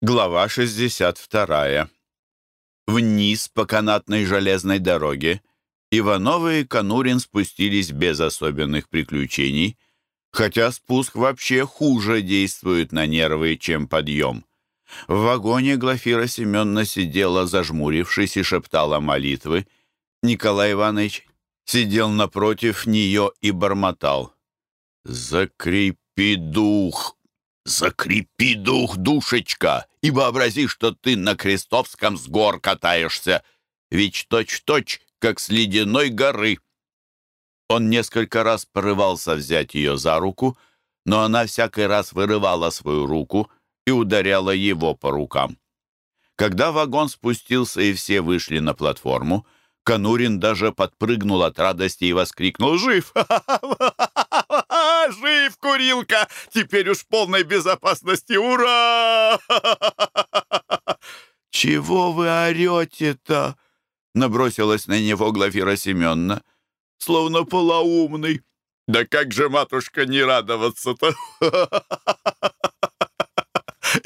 Глава 62. Вниз по канатной железной дороге Ивановы и Конурин спустились без особенных приключений, хотя спуск вообще хуже действует на нервы, чем подъем. В вагоне Глафира Семеновна сидела, зажмурившись, и шептала молитвы. Николай Иванович сидел напротив нее и бормотал. «Закрепи дух, «Закрепи дух, душечка, и вообрази, что ты на Крестовском с гор катаешься, ведь точь-точь, как с ледяной горы». Он несколько раз порывался взять ее за руку, но она всякий раз вырывала свою руку и ударяла его по рукам. Когда вагон спустился и все вышли на платформу, Конурин даже подпрыгнул от радости и воскликнул «Жив! Жив, курилка! Теперь уж полной безопасности! Ура!» «Чего вы орете-то?» — набросилась на него Глафира Семеновна. «Словно полоумный». «Да как же, матушка, не радоваться-то?»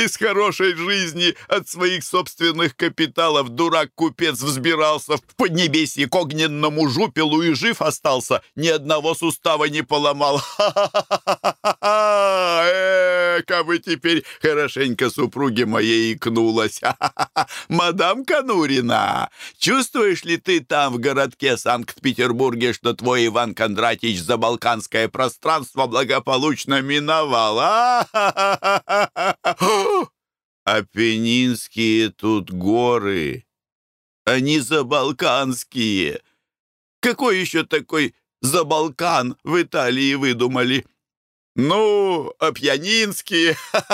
Из хорошей жизни от своих собственных капиталов дурак-купец взбирался в поднебесье к огненному жупелу и жив остался, ни одного сустава не поломал. Ха-ха-ха! Эка вы теперь хорошенько супруге моей икнулась. Мадам Конурина, чувствуешь ли ты там в городке Санкт-Петербурге, что твой Иван Кондратьевич за балканское пространство благополучно миновал? А? Апеннинские тут горы, они забалканские. Какой еще такой забалкан в Италии выдумали? Ну, опьянинские.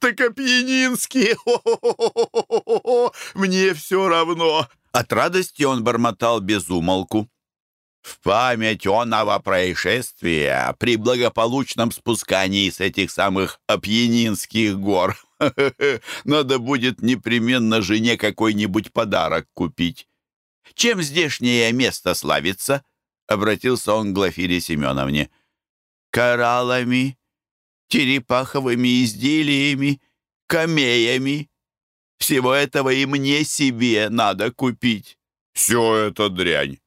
Так опьянинские. Мне все равно. От радости он бормотал без умолку. В память оного происшествия при благополучном спускании с этих самых Апьянинских гор надо будет непременно жене какой-нибудь подарок купить. Чем здешнее место славится? Обратился он к Глафире Семеновне. Кораллами, черепаховыми изделиями, камеями. Всего этого и мне себе надо купить. Все это дрянь.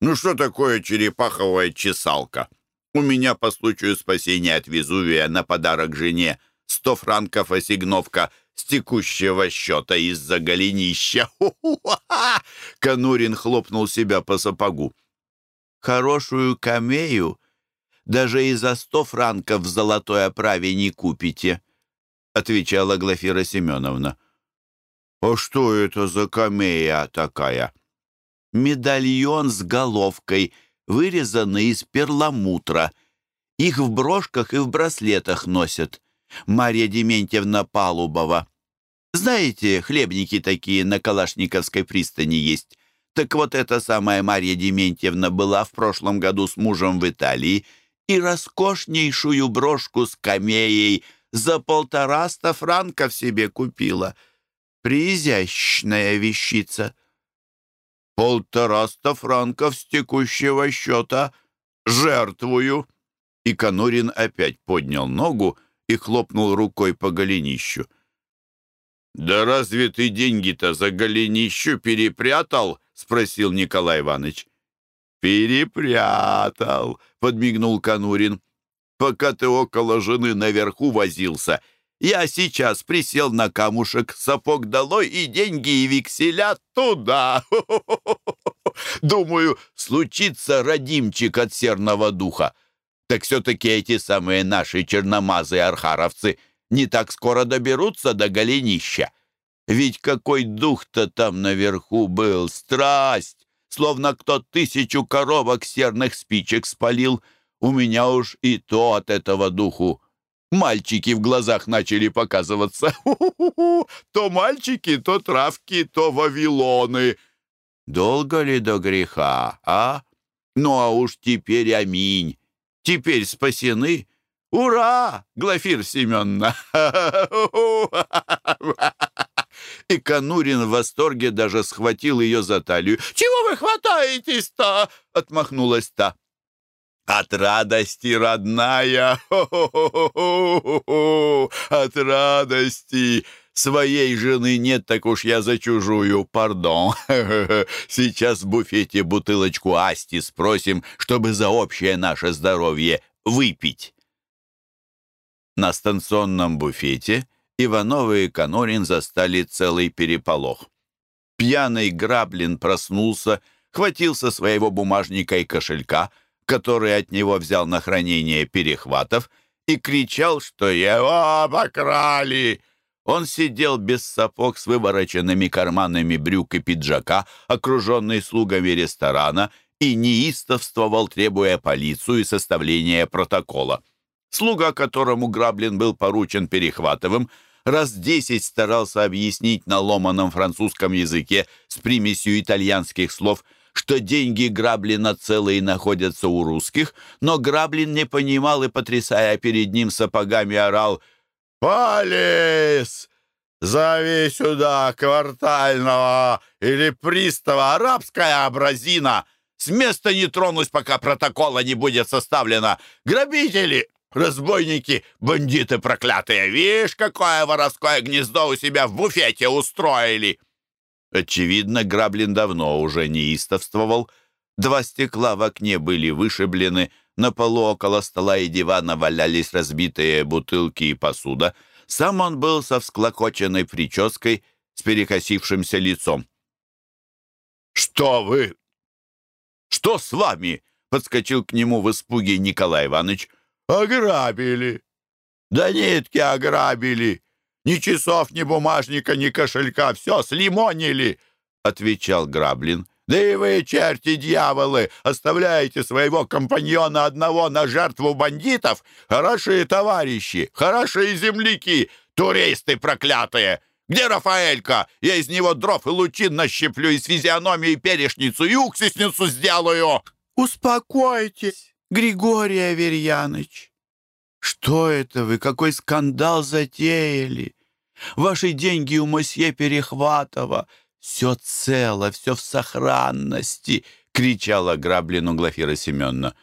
Ну что такое черепаховая чесалка? У меня по случаю спасения от Везувия на подарок жене сто франков осигновка с текущего счета из-за голенища. Конурин хлопнул себя по сапогу. Хорошую камею даже и за сто франков в золотой оправе не купите, отвечала Глафира Семеновна. А что это за камея такая? медальон с головкой, вырезанный из перламутра. Их в брошках и в браслетах носят. Марья Дементьевна Палубова. Знаете, хлебники такие на Калашниковской пристани есть. Так вот эта самая Марья Дементьевна была в прошлом году с мужем в Италии и роскошнейшую брошку с камеей за полтораста франков себе купила. Приизящная вещица полтораста франков с текущего счета жертвую». И Конурин опять поднял ногу и хлопнул рукой по голенищу. «Да разве ты деньги-то за голенищу перепрятал?» — спросил Николай Иванович. «Перепрятал», — подмигнул Конурин. «Пока ты около жены наверху возился, я сейчас присел на камушек, сапог долой и деньги и векселя туда. Думаю, случится родимчик от серного духа. Так все-таки эти самые наши черномазые архаровцы не так скоро доберутся до голенища. Ведь какой дух-то там наверху был, страсть! Словно кто тысячу коробок серных спичек спалил. У меня уж и то от этого духу Мальчики в глазах начали показываться. То мальчики, то травки, то вавилоны. Долго ли до греха, а? Ну а уж теперь аминь. Теперь спасены. Ура, Глафир Семеновна! И Конурин в восторге даже схватил ее за талию. «Чего вы хватаетесь-то?» — отмахнулась та. От радости, родная! От радости! Своей жены нет, так уж я за чужую, пардон. Сейчас в буфете бутылочку Асти спросим, чтобы за общее наше здоровье выпить. На станционном буфете Ивановы и Конорин застали целый переполох. Пьяный Граблин проснулся, хватился своего бумажника и кошелька, который от него взял на хранение перехватов, и кричал, что его обокрали. Он сидел без сапог с вывороченными карманами брюк и пиджака, окруженный слугами ресторана, и неистовствовал, требуя полицию и составления протокола. Слуга, которому Граблин был поручен Перехватовым, раз десять старался объяснить на ломаном французском языке с примесью итальянских слов, что деньги Граблина целые находятся у русских, но Граблин не понимал и, потрясая перед ним сапогами, орал «Полис! Зови сюда квартального или пристава арабская абразина! С места не тронусь, пока протокола не будет составлено! Грабители!» Разбойники, бандиты проклятые! Видишь, какое воровское гнездо у себя в буфете устроили!» Очевидно, Граблин давно уже неистовствовал. Два стекла в окне были вышиблены, на полу около стола и дивана валялись разбитые бутылки и посуда. Сам он был со всклокоченной прической, с перекосившимся лицом. «Что вы? Что с вами?» — подскочил к нему в испуге Николай Иванович. «Ограбили!» «Да нитки ограбили! Ни часов, ни бумажника, ни кошелька, все слимонили!» — отвечал Граблин. «Да и вы, черти дьяволы, оставляете своего компаньона одного на жертву бандитов? Хорошие товарищи, хорошие земляки, туристы проклятые! Где Рафаэлька? Я из него дров и лучин нащеплю, из физиономии перешницу и уксусницу сделаю!» «Успокойтесь!» Григорий Аверьяныч, что это вы, какой скандал затеяли? Ваши деньги у мосье Перехватова. Все цело, все в сохранности, кричала Граблину Глафира Семеновна.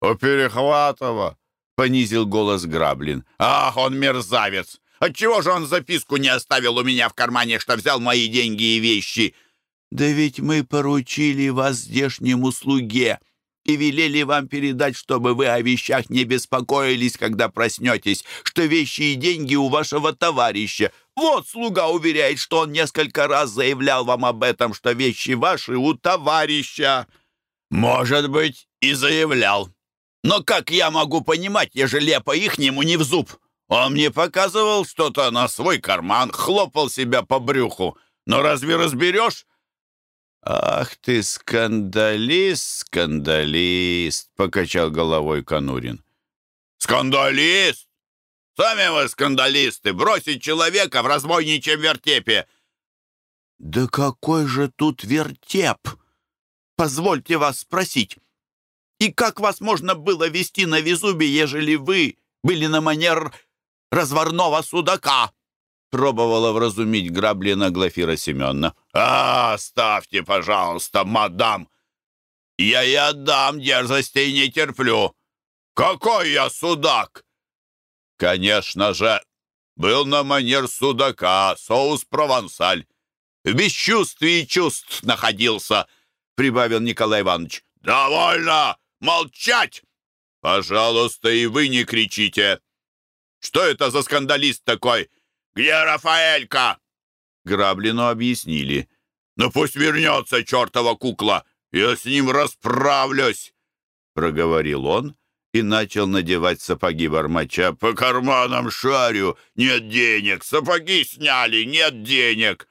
У Перехватова, понизил голос Граблин. Ах, он мерзавец! Отчего же он записку не оставил у меня в кармане, что взял мои деньги и вещи? Да ведь мы поручили вас здешнему слуге, и велели вам передать, чтобы вы о вещах не беспокоились, когда проснетесь, что вещи и деньги у вашего товарища. Вот слуга уверяет, что он несколько раз заявлял вам об этом, что вещи ваши у товарища». «Может быть, и заявлял. Но как я могу понимать, ежели по-ихнему не в зуб? Он мне показывал что-то на свой карман, хлопал себя по брюху. Но разве разберешь?» «Ах ты, скандалист, скандалист!» — покачал головой Конурин. «Скандалист? Сами вы скандалисты! Бросить человека в разбойничьем вертепе!» «Да какой же тут вертеп? Позвольте вас спросить, и как вас можно было вести на Везубе, ежели вы были на манер разварного судака?» Пробовала вразумить Граблина Глафира Семеновна. «А, ставьте, пожалуйста, мадам! Я и отдам дерзостей не терплю! Какой я судак!» «Конечно же, был на манер судака, соус провансаль. В бесчувствии чувств находился», — прибавил Николай Иванович. «Довольно! Молчать! Пожалуйста, и вы не кричите! Что это за скандалист такой?» «Где Рафаэлька?» Граблину объяснили. «Ну пусть вернется, чертова кукла! Я с ним расправлюсь!» Проговорил он и начал надевать сапоги бормоча. «По карманам шарю! Нет денег! Сапоги сняли! Нет денег!»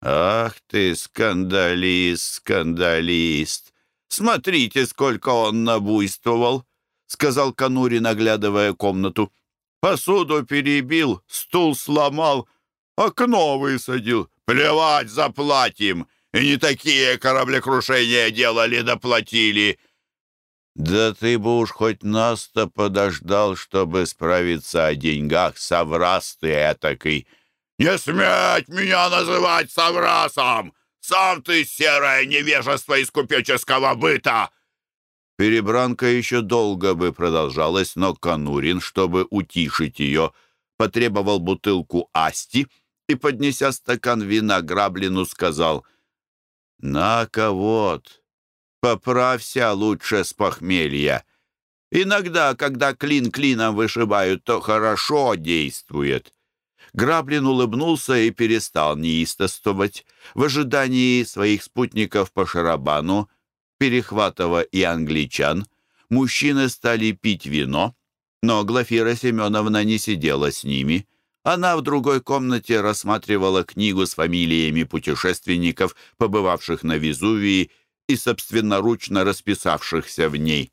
«Ах ты, скандалист, скандалист! Смотрите, сколько он набуйствовал!» — сказал Конурин, оглядывая комнату. Посуду перебил, стул сломал, окно высадил. Плевать, заплатим. И не такие кораблекрушения делали, доплатили. Да ты бы уж хоть нас-то подождал, чтобы справиться о деньгах, соврас ты этакой. Не сметь меня называть соврасом! Сам ты серое невежество из купеческого быта! Перебранка еще долго бы продолжалась, но Конурин, чтобы утишить ее, потребовал бутылку асти и, поднеся стакан вина Граблину, сказал «На-ка вот, поправься лучше с похмелья. Иногда, когда клин клином вышибают, то хорошо действует». Граблин улыбнулся и перестал неистовствовать. В ожидании своих спутников по шарабану, Перехватова и англичан, мужчины стали пить вино, но Глафира Семеновна не сидела с ними. Она в другой комнате рассматривала книгу с фамилиями путешественников, побывавших на Везувии и собственноручно расписавшихся в ней.